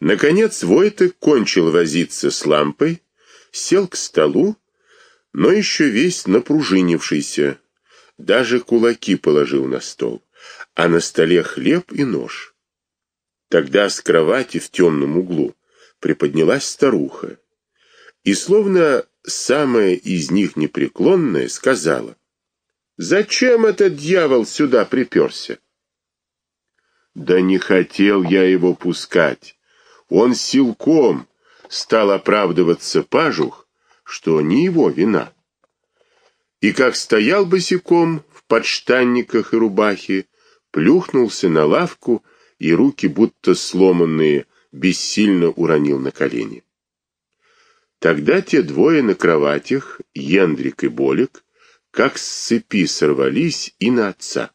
Наконец Войтек кончил возиться с лампой, сел к столу, но еще весь напружинившийся, даже кулаки положил на стол, а на столе хлеб и нож. Тогда с кровати в темном углу приподнялась старуха, и словно самая из них непреклонная сказала: "Зачем этот дьявол сюда приперся?" "Да не хотел я его пускать. Он силком стал оправдываться пажух, что не его вина. И как стоял босиком в подштанниках и рубахе, плюхнулся на лавку и руки будто сломанные бессильно уронил на колени. Тогда те двое на кроватях, Ендрик и Болик, как с цепи сорвались и на отца.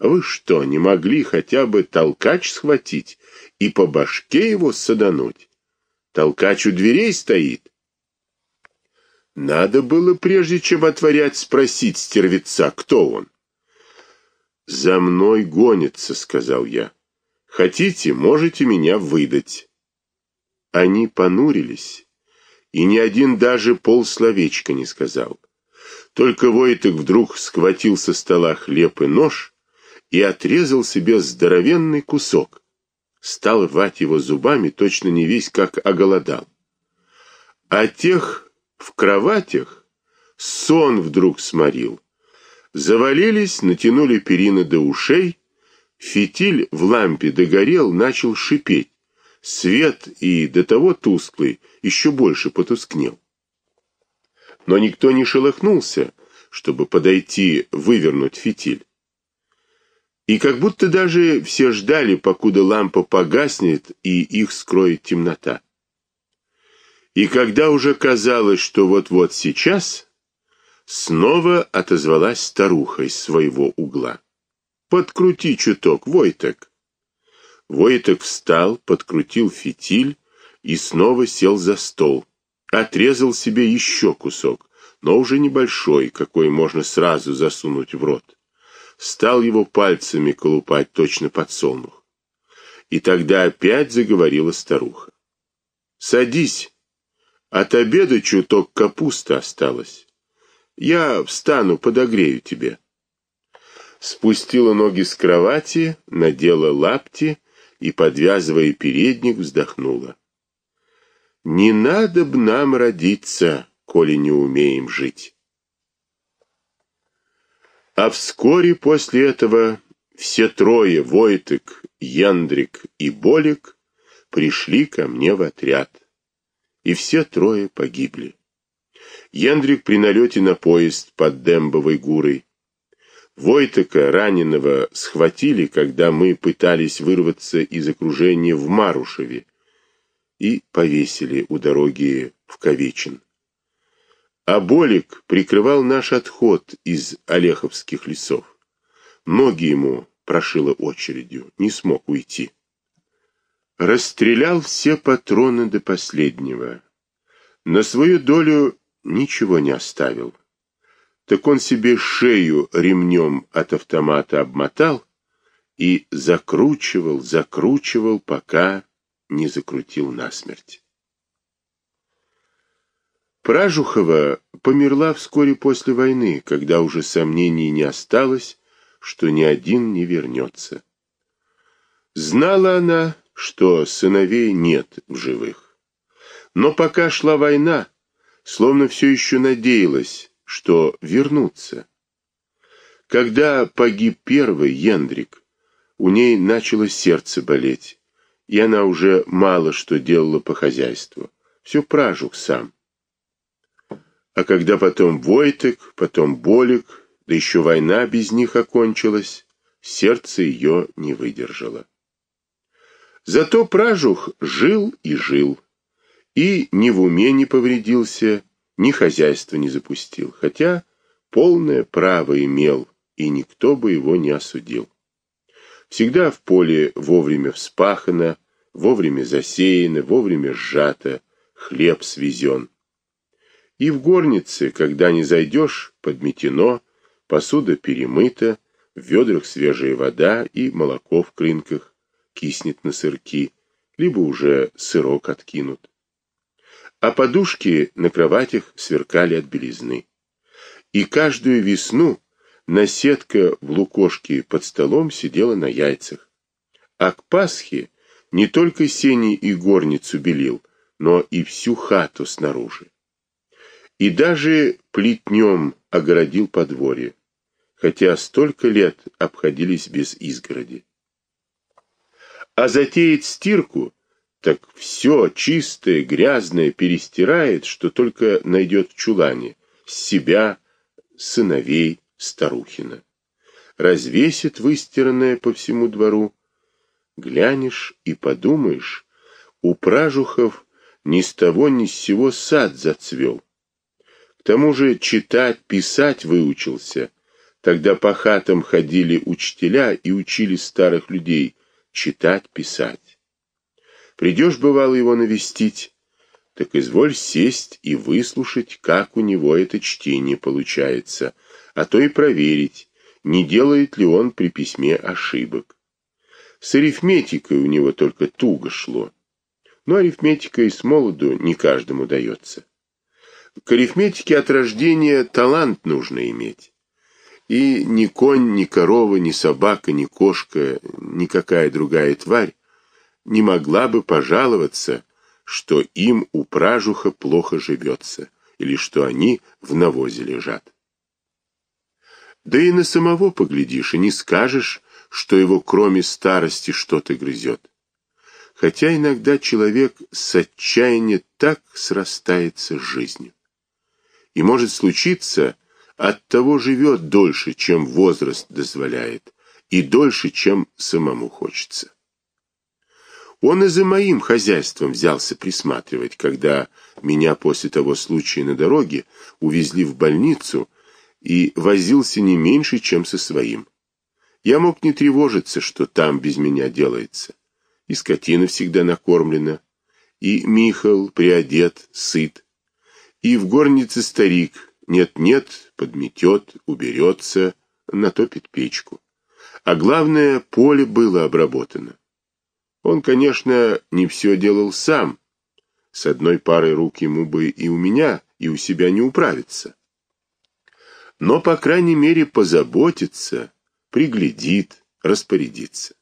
Вы что, не могли хотя бы толкач схватить и по башке его садануть? Толкач у дверей стоит. Надо было, прежде чем отворять, спросить стервеца, кто он. «За мной гонится», — сказал я. «Хотите, можете меня выдать». Они понурились, и ни один даже полсловечка не сказал. Только Войтек вдруг схватил со стола хлеб и нож и отрезал себе здоровенный кусок. Стал рвать его зубами, точно не весь как оголодал. А тех в кроватях сон вдруг сморил. Завалились, натянули перины до ушей, фитиль в лампе догорел, начал шипеть. Свет и до того тусклый еще больше потускнел. Но никто не шелохнулся, чтобы подойти вывернуть фитиль. И как будто даже все ждали, покуда лампа погаснет и их скроет темнота. И когда уже казалось, что вот-вот сейчас, снова отозвалась старуха из своего угла. Подкрути чуток, Войтек. Войтек встал, подкрутил фитиль и снова сел за стол. Отрезал себе еще кусок, но уже небольшой, какой можно сразу засунуть в рот стал его пальцами колупать точно подсолнух. И тогда опять заговорила старуха. Садись. От обеда чуток капусты осталось. Я встану, подогрею тебе. Спустила ноги с кровати, надела лапти и, подвязывая передник, вздохнула. Не надо б нам родиться, коли не умеем жить. А вскоре после этого все трое, Войтек, Яндрик и Болик, пришли ко мне в отряд. И все трое погибли. Яндрик при налете на поезд под Дембовой гурой. Войтека, раненого, схватили, когда мы пытались вырваться из окружения в Марушеве, и повесили у дороги в Ковечин. А Болик прикрывал наш отход из Олеховских лесов. Ноги ему прошило очередью, не смог уйти. Расстрелял все патроны до последнего. На свою долю ничего не оставил. Так он себе шею ремнем от автомата обмотал и закручивал, закручивал, пока не закрутил насмерть. Пражухова померла вскоре после войны, когда уже сомнений не осталось, что ни один не вернется. Знала она, что сыновей нет в живых. Но пока шла война, словно все еще надеялась, что вернутся. Когда погиб первый Ендрик, у ней начало сердце болеть, и она уже мало что делала по хозяйству. Все Пражух сам. А когда потом Войтек, потом Болик, да еще война без них окончилась, сердце ее не выдержало. Зато Пражух жил и жил, и ни в уме не повредился, ни хозяйство не запустил, хотя полное право имел, и никто бы его не осудил. Всегда в поле вовремя вспахано, вовремя засеяно, вовремя сжато, хлеб свезен. И в горнице, когда не зайдешь, подметено, посуда перемыта, в ведрах свежая вода и молоко в крынках, киснет на сырки, либо уже сырок откинут. А подушки на кроватях сверкали от белизны. И каждую весну наседка в лукошке под столом сидела на яйцах. А к Пасхе не только сени и горницу белил, но и всю хату снаружи. И даже плетнем огородил подворье, хотя столько лет обходились без изгороди. А затеять стирку, так все чистое, грязное перестирает, что только найдет в чулане, себя, сыновей, старухина. Развесит выстиранное по всему двору. Глянешь и подумаешь, у пражухов ни с того ни с сего сад зацвел. К тому же читать, писать выучился. Тогда по хатам ходили учителя и учили старых людей читать, писать. Придешь, бывало, его навестить, так изволь сесть и выслушать, как у него это чтение получается, а то и проверить, не делает ли он при письме ошибок. С арифметикой у него только туго шло. Но арифметика и с молоду не каждому дается. К арифметике от рождения талант нужно иметь. И ни конь, ни корова, ни собака, ни кошка, никакая другая тварь не могла бы пожаловаться, что им у пражуха плохо живется, или что они в навозе лежат. Да и на самого поглядишь, и не скажешь, что его кроме старости что-то грызет. Хотя иногда человек с отчаяния так срастается с жизнью. И может случиться, от того живет дольше, чем возраст дозволяет, и дольше, чем самому хочется. Он и за моим хозяйством взялся присматривать, когда меня после того случая на дороге увезли в больницу и возился не меньше, чем со своим. Я мог не тревожиться, что там без меня делается. И скотина всегда накормлена, и Михал приодет, сыт, и в горнице старик нет-нет подметет, уберется, натопит печку. А главное, поле было обработано. Он, конечно, не все делал сам. С одной парой рук ему бы и у меня, и у себя не управиться. Но, по крайней мере, позаботится, приглядит, распорядится.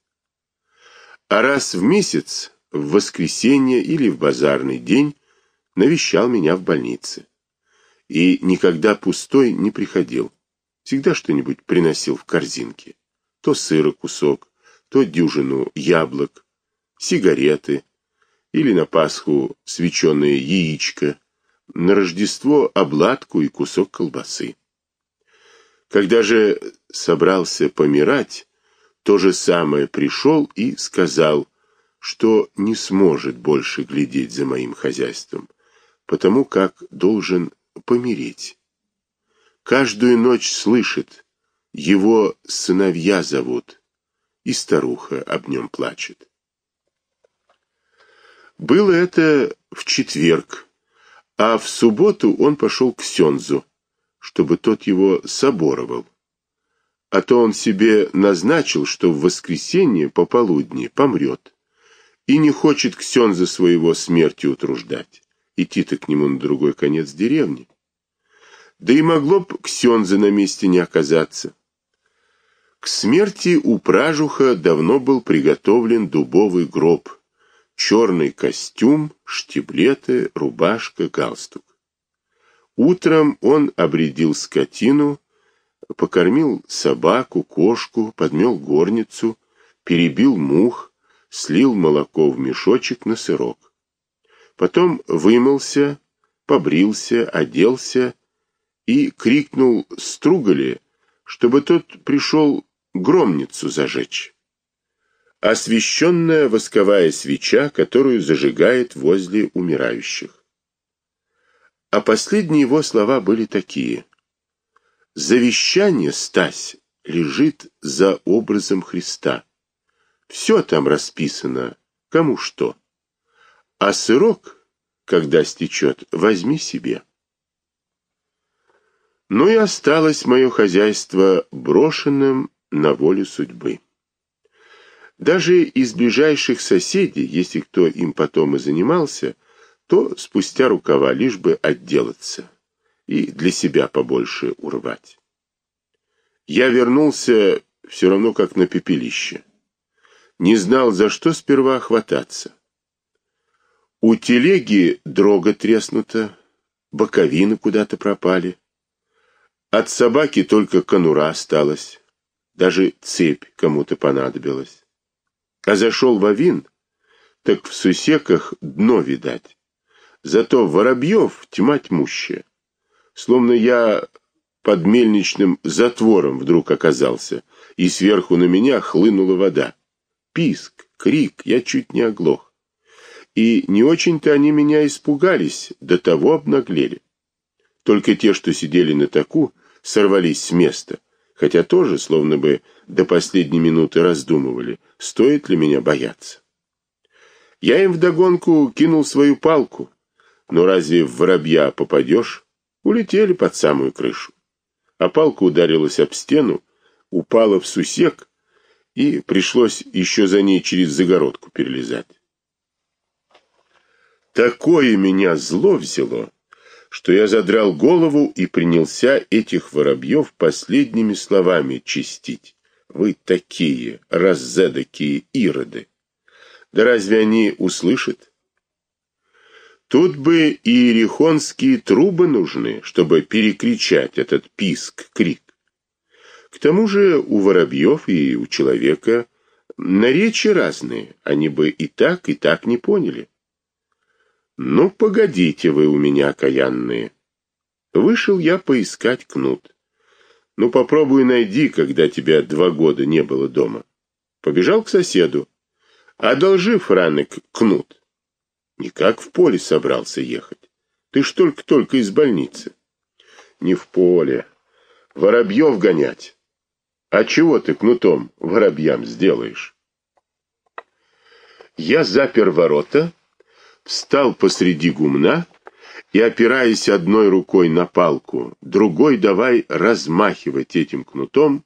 А раз в месяц, в воскресенье или в базарный день, навещал меня в больнице. И никогда пустой не приходил. Всегда что-нибудь приносил в корзинке. То сыра кусок, то дюжину яблок, сигареты или на Пасху свеченое яичко, на Рождество обладку и кусок колбасы. Когда же собрался помирать, то же самое пришел и сказал, что не сможет больше глядеть за моим хозяйством, потому как должен помереть. Каждую ночь слышит, его сыновья зовут, и старуха об нем плачет. Было это в четверг, а в субботу он пошел к Сензу, чтобы тот его соборовал. А то он себе назначил, что в воскресенье пополудни помрет, и не хочет Ксенза своего смерти утруждать, идти-то к нему на другой конец деревни. Да и могло б Ксенза на месте не оказаться. К смерти у Пражуха давно был приготовлен дубовый гроб, черный костюм, штиблеты, рубашка, галстук. Утром он обредил скотину, покормил собаку, кошку, подмел горницу, перебил мух, слил молоко в мешочек на сырок. Потом вымылся, побрился, оделся и крикнул Стругале, чтобы тот пришел громницу зажечь освещенная восковая свеча, которую зажигает возле умирающих. А последние его слова были такие: Завещание, Стась, лежит за образом Христа. Все там расписано, кому что. А сырок, когда стечет, возьми себе. Ну и осталось мое хозяйство брошенным на волю судьбы. Даже из ближайших соседей, если кто им потом и занимался, то спустя рукава лишь бы отделаться и для себя побольше урвать. Я вернулся все равно как на пепелище. Не знал, за что сперва хвататься. У телеги дрога треснута, боковины куда-то пропали. От собаки только конура осталась, даже цепь кому-то понадобилась. А зашел в авин, так в сусеках дно видать. Зато воробьев тьма тьмущая. Словно я под мельничным затвором вдруг оказался, и сверху на меня хлынула вода. Писк, крик, я чуть не оглох. И не очень-то они меня испугались, до того обнаглели. Только те, что сидели на таку, сорвались с места, хотя тоже словно бы до последней минуты раздумывали, стоит ли меня бояться. Я им вдогонку кинул свою палку, но разве в воробья попадешь? Улетели под самую крышу. А палка ударилась об стену, упала в сусек, и пришлось еще за ней через загородку перелезать. Такое меня зло взяло, что я задрал голову и принялся этих воробьев последними словами чистить. Вы такие, раззедакие ироды. Да разве они услышат? Тут бы и иерихонские трубы нужны, чтобы перекричать этот писк, крик. К тому же у воробьев и у человека наречия разные, они бы и так, и так не поняли. Ну, погодите вы у меня, окаянные. Вышел я поискать кнут. Ну, попробуй найди, когда тебя два года не было дома. Побежал к соседу. Одолжи, Франек, кнут. Никак в поле собрался ехать. Ты ж только-только из больницы. Не в поле. Воробьев гонять. А чего ты кнутом воробьям сделаешь? Я запер ворота, встал посреди гумна и, опираясь одной рукой на палку, другой давай размахивать этим кнутом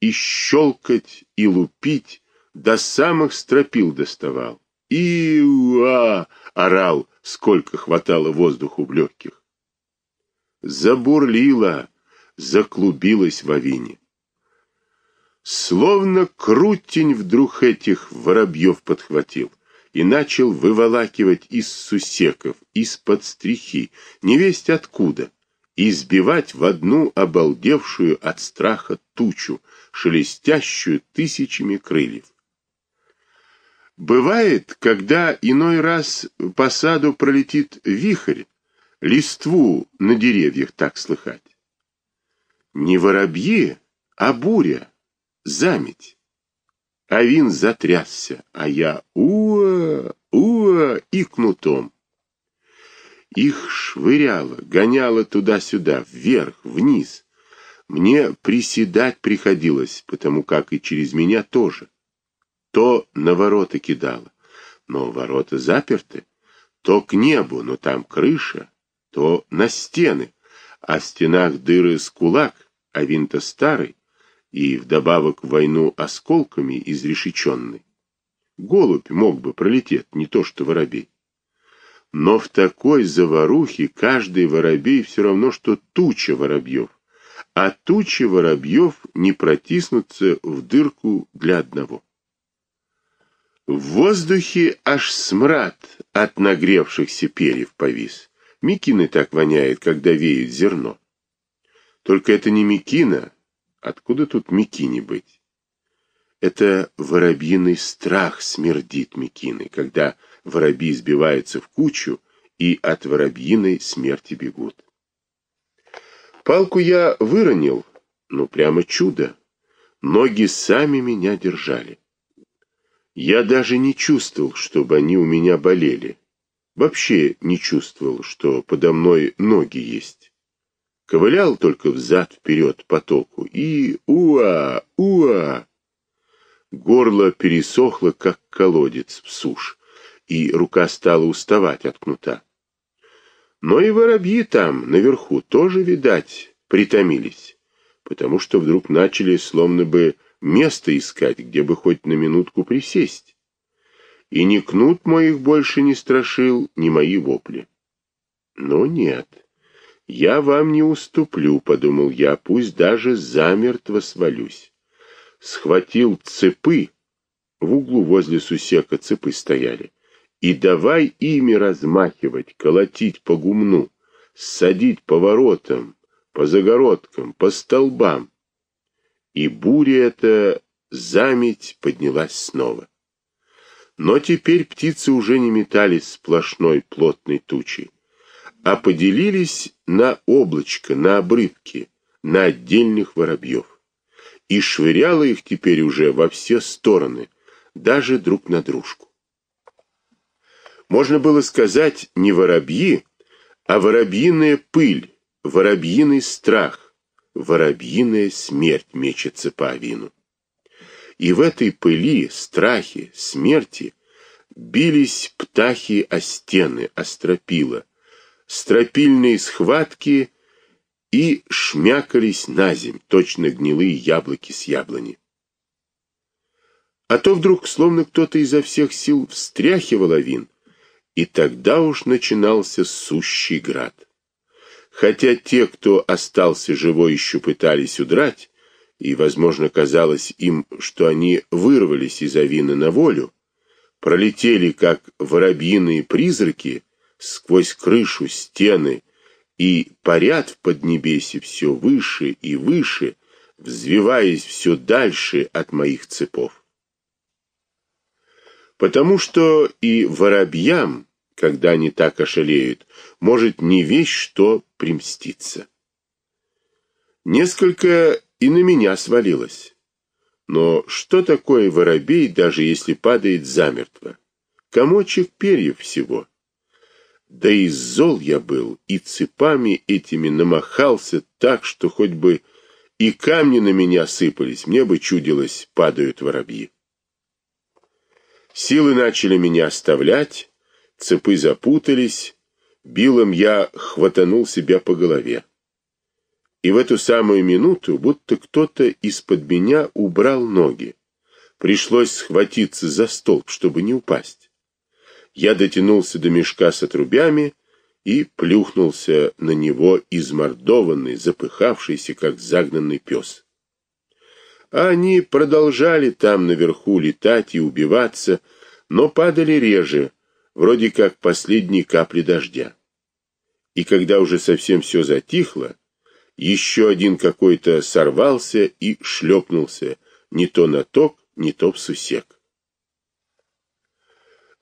и щелкать, и лупить, до самых стропил доставал. «И-уа!» — орал, сколько хватало воздуху в легких. Забурлила, заклубилась в авине. Словно крутень вдруг этих воробьев подхватил и начал выволакивать из сусеков, из-под стрихи, невесть откуда, и сбивать в одну обалдевшую от страха тучу, шелестящую тысячами крыльев. Бывает, когда иной раз по саду пролетит вихрь, листву на деревьях так слыхать. Не воробьи, а буря, заметь. Авин затрясся, а я уа, уа и кнутом. Их швыряло, гоняло туда-сюда, вверх, вниз. Мне приседать приходилось, потому как и через меня тоже. То на ворота кидало, но ворота заперты, то к небу, но там крыша, то на стены, а в стенах дыры с кулак, а винта старый и вдобавок войну осколками изрешеченный. Голубь мог бы пролететь, не то что воробей. Но в такой заварухе каждый воробей все равно, что туча воробьев, а тучи воробьев не протиснутся в дырку для одного. В воздухе аж смрад от нагревшихся перьев повис. Микины так воняет, когда веет зерно. Только это не микина, Откуда тут Микине быть? Это воробьиный страх смердит Микины, когда воробьи сбиваются в кучу и от воробьиной смерти бегут. Палку я выронил, ну прямо чудо. Ноги сами меня держали. Я даже не чувствовал, чтобы они у меня болели. Вообще не чувствовал, что подо мной ноги есть ковылял только взад-вперед по току и уа, уа. Горло пересохло, как колодец в сушь, и рука стала уставать от кнута. Но и воробьи там, наверху, тоже, видать, притомились, потому что вдруг начали словно бы место искать, где бы хоть на минутку присесть. И ни кнут моих больше не страшил, ни мои вопли. Но нет, я вам не уступлю, подумал я, пусть даже замертво свалюсь. Схватил цепы, в углу возле сусека цепы стояли, и давай ими размахивать, колотить по гумну, садить по воротам, по загородкам, по столбам. И буря эта заметь поднялась снова. Но теперь птицы уже не метались сплошной плотной тучей, а поделились на облачко, на обрывки, на отдельных воробьев. И швыряло их теперь уже во все стороны, даже друг на дружку. Можно было сказать не воробьи, а воробьиная пыль, воробьиный страх, воробьиная смерть мечется по авину. И в этой пыли, страхе, смерти бились птахи о стены, о стропила, стропильные схватки и шмякались на земь, точно гнилые яблоки с яблони. А то вдруг, словно кто-то изо всех сил встряхивал авин, и тогда уж начинался сущий град. Хотя те, кто остался живой, еще пытались удрать, и, возможно, казалось им, что они вырвались из авина на волю, пролетели как воробьиные призраки сквозь крышу, стены и парят в поднебесье все выше и выше, взвиваясь все дальше от моих цепов. Потому что и воробьям когда они так ошалеют, может не вещь что примститься. Несколько и на меня свалилось. Но что такое воробей, даже если падает замертво? Комочек перьев всего. Да и зол я был, и цепами этими намахался так, что хоть бы и камни на меня сыпались, мне бы чудилось, падают воробьи. Силы начали меня оставлять, Цепы запутались, билом я хватанул себя по голове. И в эту самую минуту будто кто-то из-под меня убрал ноги. Пришлось схватиться за столб, чтобы не упасть. Я дотянулся до мешка с отрубями и плюхнулся на него измордованный, запыхавшийся, как загнанный пес. А они продолжали там наверху летать и убиваться, но падали реже, вроде как последние капли дождя. И когда уже совсем все затихло, еще один какой-то сорвался и шлепнулся не то на ток, не то в сусек.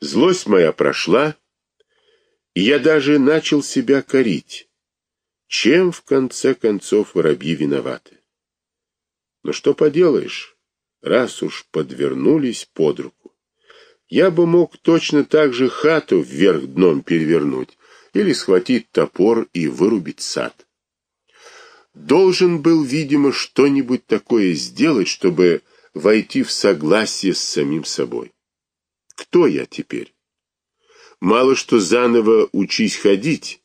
Злость моя прошла, и я даже начал себя корить. Чем в конце концов воробьи виноваты? Но что поделаешь, раз уж подвернулись под руку. Я бы мог точно так же хату вверх дном перевернуть или схватить топор и вырубить сад. Должен был, видимо, что-нибудь такое сделать, чтобы войти в согласие с самим собой. Кто я теперь? Мало что заново учись ходить,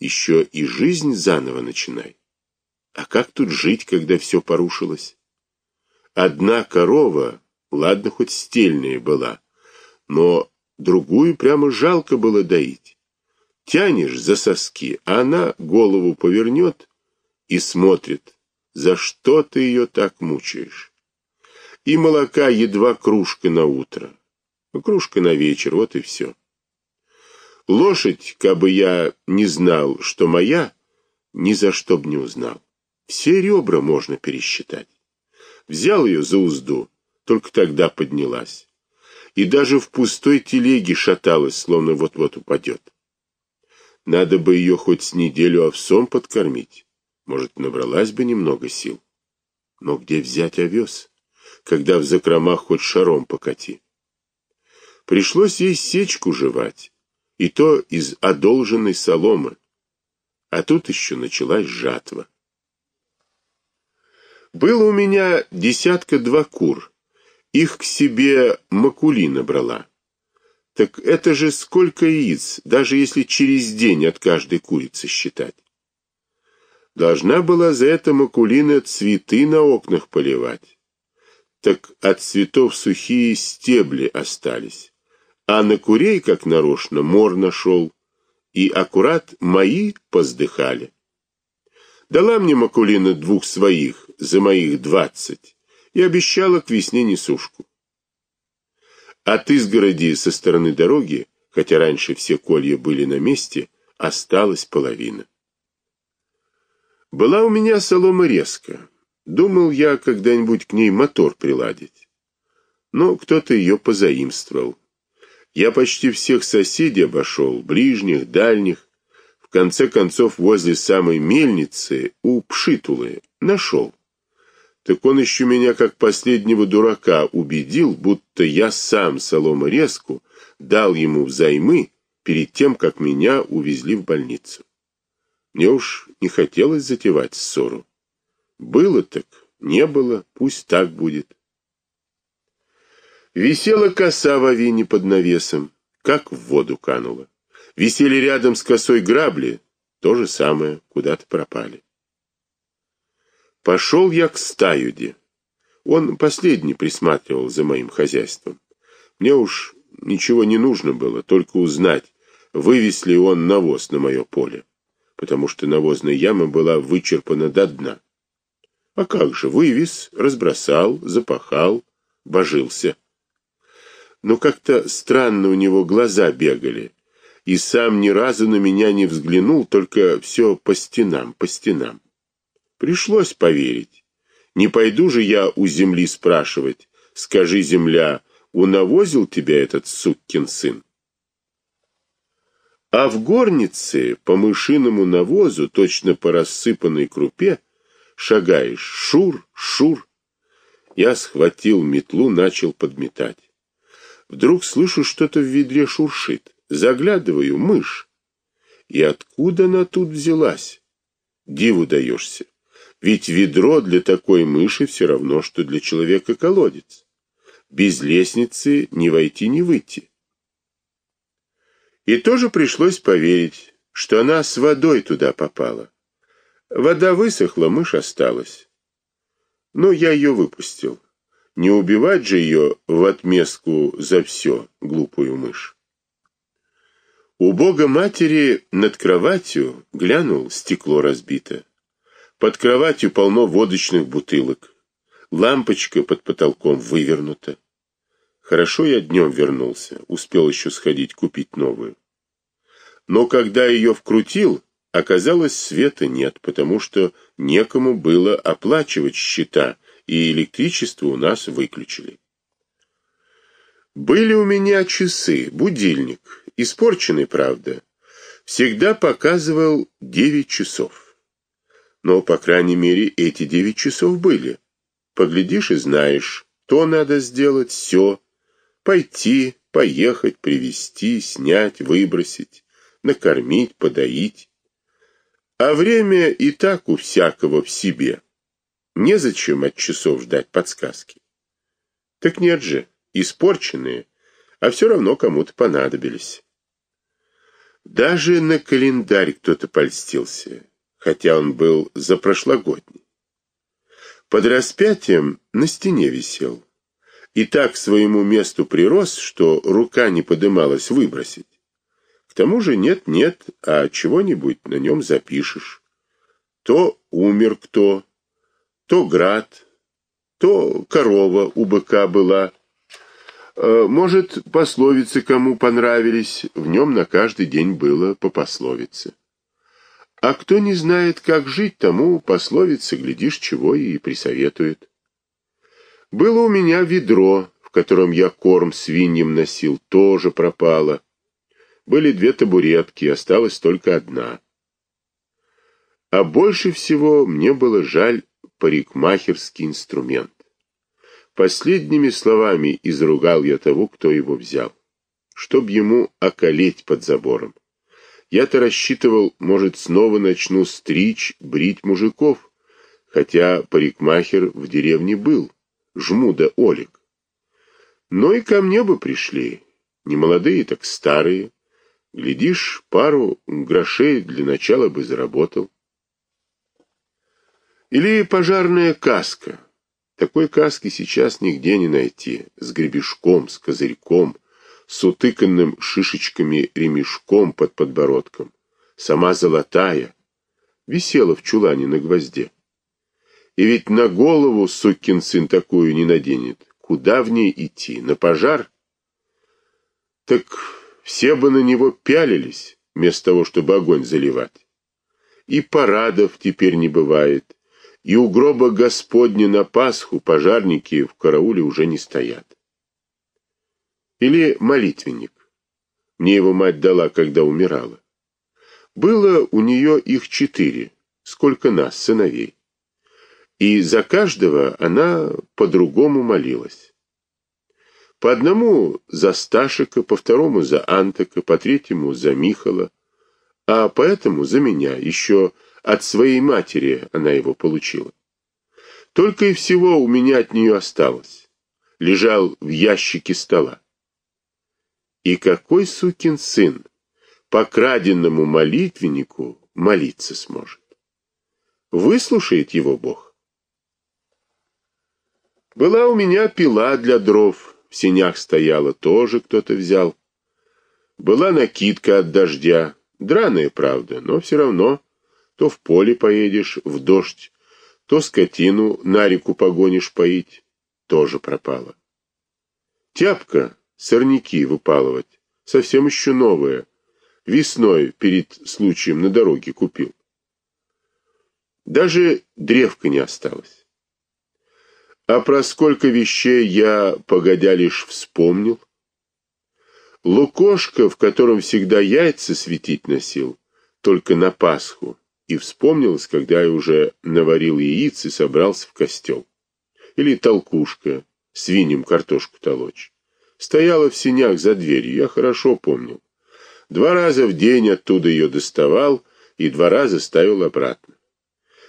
еще и жизнь заново начинай. А как тут жить, когда все порушилось? Одна корова, ладно, хоть стельная была, но другую прямо жалко было доить. Тянешь за соски, а она голову повернет и смотрит, за что ты ее так мучаешь. И молока едва кружка на утро, кружка на вечер, вот и все. Лошадь, кабы я не знал, что моя, ни за что б не узнал. Все ребра можно пересчитать. Взял ее за узду, только тогда поднялась и даже в пустой телеге шаталась, словно вот-вот упадет. Надо бы ее хоть с неделю овсом подкормить. Может, набралась бы немного сил. Но где взять овес, когда в закромах хоть шаром покати? Пришлось ей сечку жевать, и то из одолженной соломы. А тут еще началась жатва. Было у меня десятка-два кур, их к себе Макулина брала. Так это же сколько яиц, даже если через день от каждой курицы считать. Должна была за это Макулина цветы на окнах поливать. так от цветов сухие стебли остались. А на курей, как нарочно, мор нашел, и аккурат мои поздыхали. Дала мне Макулина двух своих за моих двадцать и обещала к весне несушку. От изгороди со стороны дороги, хотя раньше все колья были на месте, осталась половина. Была у меня солома резко. Думал я когда-нибудь к ней мотор приладить. Но кто-то ее позаимствовал. Я почти всех соседей обошел, ближних, дальних. В конце концов, возле самой мельницы, у Пшитулы, нашел. Так он еще меня, как последнего дурака, убедил, будто я сам соломорезку дал ему взаймы перед тем, как меня увезли в больницу. Мне уж не хотелось затевать ссору. Было так, не было, пусть так будет. Висела коса в авине под навесом, как в воду канула. Висели рядом с косой грабли, то же самое, куда-то пропали. Пошел я к стаюде. Он последний присматривал за моим хозяйством. Мне уж ничего не нужно было, только узнать, вывез ли он навоз на мое поле, потому что навозная яма была вычерпана до дна. А как же, вывез, разбросал, запахал, божился. Но как-то странно у него глаза бегали, и сам ни разу на меня не взглянул, только все по стенам, по стенам. Пришлось поверить. Не пойду же я у земли спрашивать, скажи, земля, унавозил тебя этот суккин сын? А в горнице по мышиному навозу, точно по рассыпанной крупе, шагаешь. Шур, шур. Я схватил метлу, начал подметать. Вдруг слышу, что-то в ведре шуршит. Заглядываю, мышь. И откуда она тут взялась? Диву даешься. Ведь ведро для такой мыши все равно, что для человека колодец. Без лестницы не войти, не выйти. И тоже пришлось поверить, что она с водой туда попала. Вода высохла, мышь осталась. Но я ее выпустил. Не убивать же ее в отместку за все, глупую мышь. У Бога матери над кроватью глянул, стекло разбито. Под кроватью полно водочных бутылок. Лампочка под потолком вывернута. Хорошо я днем вернулся, успел еще сходить купить новую. Но когда ее вкрутил, Оказалось, света нет, потому что некому было оплачивать счета, и электричество у нас выключили. Были у меня часы, будильник, испорченный, правда. Всегда показывал 9 часов. Но, по крайней мере, эти 9 часов были. Поглядишь и знаешь, то надо сделать, все. Пойти, поехать, привезти, снять, выбросить, накормить, подоить. А время и так у всякого в себе. Незачем от часов ждать подсказки. Так нет же, испорченные, а все равно кому-то понадобились. Даже на календарь кто-то польстился, хотя он был запрошлогодний. Под распятием на стене висел. И так к своему месту прирос, что рука не подымалась выбросить тому же нет-нет, а чего-нибудь на нем запишешь. То умер кто, то град, то корова у быка была. Э, может, пословицы кому понравились, в нем на каждый день было по пословице. А кто не знает, как жить, тому пословицы, глядишь, чего и присоветует. Было у меня ведро, в котором я корм свиньям носил, тоже пропало. Были две табуретки, осталась только одна. А больше всего мне было жаль парикмахерский инструмент. Последними словами изругал я того, кто его взял, чтоб ему околеть под забором. Я-то рассчитывал, может, снова начну стричь, брить мужиков, хотя парикмахер в деревне был, Жмуда Олег. Но и ко мне бы пришли, не молодые, так старые, Глядишь, пару грошей для начала бы заработал. Или пожарная каска. Такой каски сейчас нигде не найти, с гребешком, с козырьком, с утыканным шишечками ремешком под подбородком. Сама золотая, висела в чулане на гвозде. И ведь на голову сукин сын такую не наденет. Куда в ней идти? На пожар? Так все бы на него пялились, вместо того, чтобы огонь заливать. И парадов теперь не бывает, и у гроба Господня на Пасху пожарники в карауле уже не стоят. Или молитвенник. Мне его мать дала, когда умирала. Было у нее их четыре, сколько нас, сыновей и за каждого она по-другому молилась. По одному за Сташика, по второму за Антока, по третьему за Михала, а по этому за меня, еще от своей матери она его получила. Только и всего у меня от нее осталось. Лежал в ящике стола. И какой сукин сын по краденному молитвеннику молиться сможет? Выслушает его Бог. Была у меня пила для дров, в сенях стояла, тоже кто-то взял. Была накидка от дождя, драная, правда, но все равно. То в поле поедешь, в дождь, то скотину на реку погонишь поить, тоже пропала. Тяпка, сорняки выпалывать, совсем еще новая, весной перед случаем на дороге купил. Даже древка не осталось. А про сколько вещей я, погодя, лишь вспомнил. Лукошко, в котором всегда яйца светить носил, только на Пасху, и вспомнилось, когда я уже наварил яиц и собрался в костел. Или толкушка, свиньям картошку толочь. Стояла в синях за дверью, я хорошо помнил. Два раза в день оттуда ее доставал и два раза ставил обратно.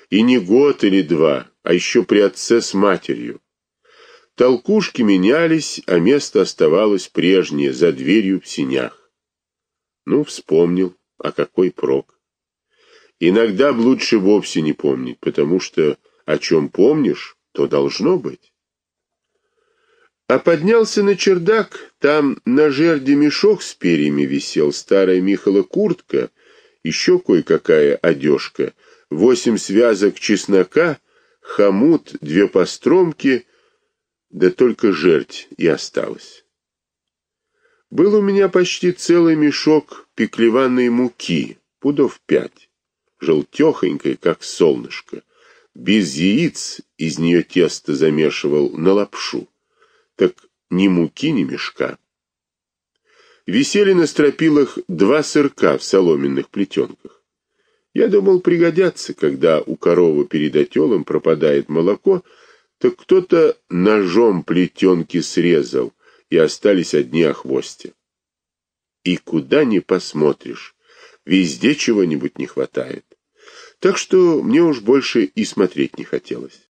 И не год или два, а еще при отце с матерью. Толкушки менялись, а место оставалось прежнее, за дверью в синях. Ну, вспомнил, а какой прок. Иногда б лучше вовсе не помнить, потому что о чем помнишь, то должно быть. А поднялся на чердак, там на жерде мешок с перьями висел, старая Михала куртка, еще кое-какая одежка, восемь связок чеснока — хомут, две постромки, да только жерть и осталась. Был у меня почти целый мешок пеклеванной муки, пудов пять, желтехонькой, как солнышко. Без яиц из нее тесто замешивал на лапшу. Так ни муки, ни мешка. Висели на стропилах два сырка в соломенных плетенках. Я думал, пригодятся, когда у коровы перед отелом пропадает молоко, так кто-то ножом плетенки срезал, и остались одни охвости. И куда ни посмотришь, везде чего-нибудь не хватает. Так что мне уж больше и смотреть не хотелось.